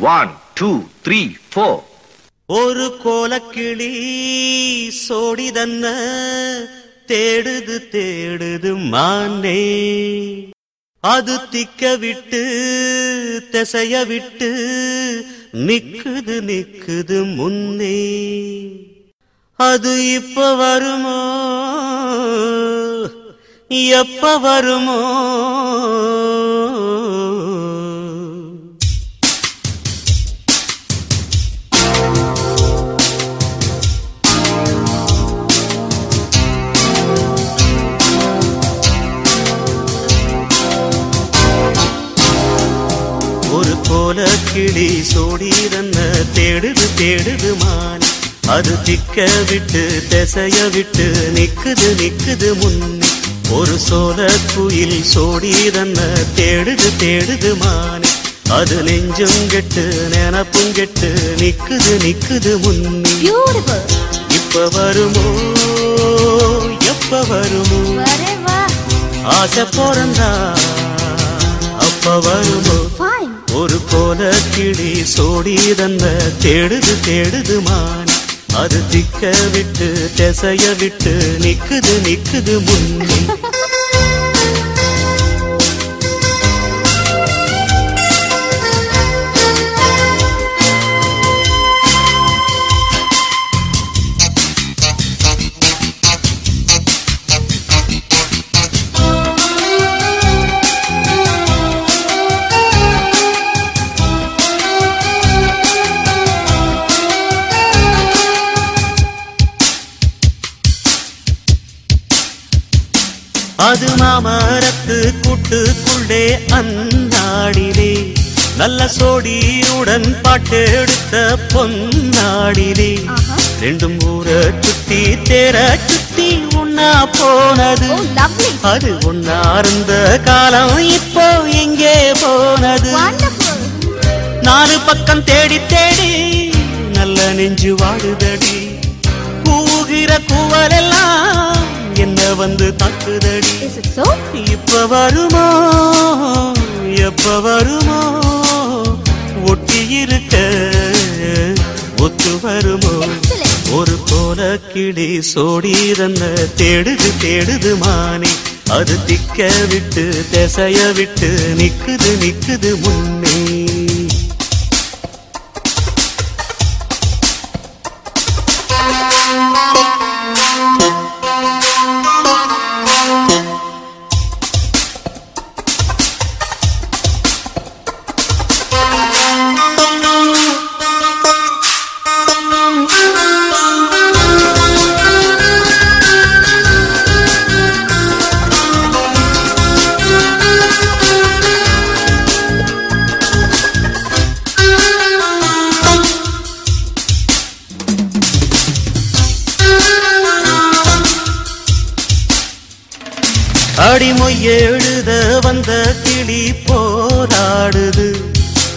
One two three four ஒரு கோலக்கிளி சோடி தேடுது தேடுது மானே அது திக்க விட்டு திசைய விட்டு நிக்குது நிக்குது முன்னே. அது இப்ப வருமோ? எப்ப வருமோ? கோல கிளி சோடிதன்ன தேடுது தேடுது மான். அது திக்க விட்டு திசைய விட்டு நிக்குது நிக்குது முன்னே. ஒரு சோல குயில் சோடிதன்ன தேடுது தேடுது மான். அது நெஞ்சும் கெட்டு நினப்பும் கெட்டு நிக்குது நிக்குது முன்னே. இப்ப வருமோ? எப்ப வருமோ? ஆசை பிறந்தா அப்ப வருமோ? ஒரு போல கிளி சோடி தந்த தேடுது தேடுது மான். அது திக்க விட்டு திசைய விட்டு நிக்குது நிக்குது முன்னே. அது மாமரத்து கூட்டுக்குள்ளே அந்நாடிலே நல்ல சோடியுடன் பாட்டெடுத்த பொன்னாடிலே. ரெண்டும் ஊர சுத்தி தேர சுத்தி உண்ணா போனது. அது ஒன்னா இருந்த காலம் இப்போ எங்கே போனது. நாலு பக்கம் தேடி தேடி நல்ல நெஞ்சு வாடுதடி. கூவுகிற கூவலெல்லாம் வந்து தாக்குதடி. இப்ப வருமோ? எப்ப வருமோ? ஒட்டி இருக்க ஒத்து வருமோ? ஒரு போல கிளி சோடி தந்த தேடுது தேடுது மானே. அது திக்க விட்டு திசைய விட்டு நிக்குது நிக்குது முன்னே. அடிமொய் எழுத வந்த கிளி போராடுது.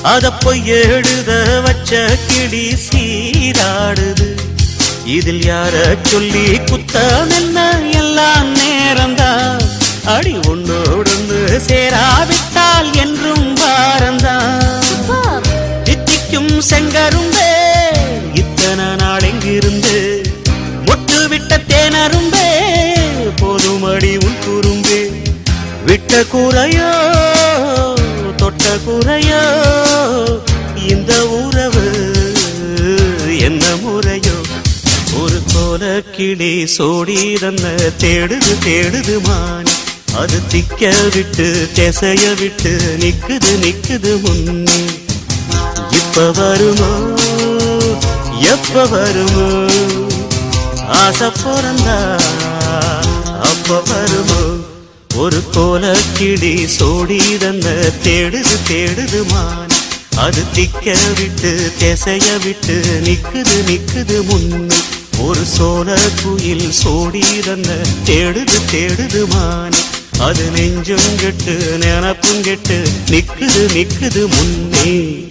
அத பொய் எழுத வச்ச கிளி சீராடுது. இதில் யார சொல்லி குத்தம் என்ன? எல்லாம் நேரம்தான் அடி உன்னோடு சேராவிட்டால் என்றும் வாரந்தான் தித்திக்கும் செங்கரும்பே இத்தனை நாள் எங்கிருந்து? மொட்டு விட்ட தேனரும்பே போதுமடி உன் குறும்பே. விட்ட குறையோ தொட்ட குறையோ இந்த உறவு என்ன முறையோ? ஒரு கோல கிளி சோடி தன்ன தேடுது தேடுது மான். அது திக்க விட்டு திசைய விட்டு நிக்குது நிக்குது முன்னே இப்ப வருமோ? எப்ப வருமோ? ஆசை பிறந்தா அப்ப வருமோ? ஒரு கோல கிளி சோடி தந்த தேடுது தேடுது மான். அது திக்க விட்டு திசைய விட்டு நிக்குது நிக்குது முன்னு. ஒரு சோல குயில் சோடி தந்த தேடுது தேடுது மான். அது நெஞ்சும் கெட்டு நினப்பும் கெட்டு நிக்குது நிக்குது முன்னே.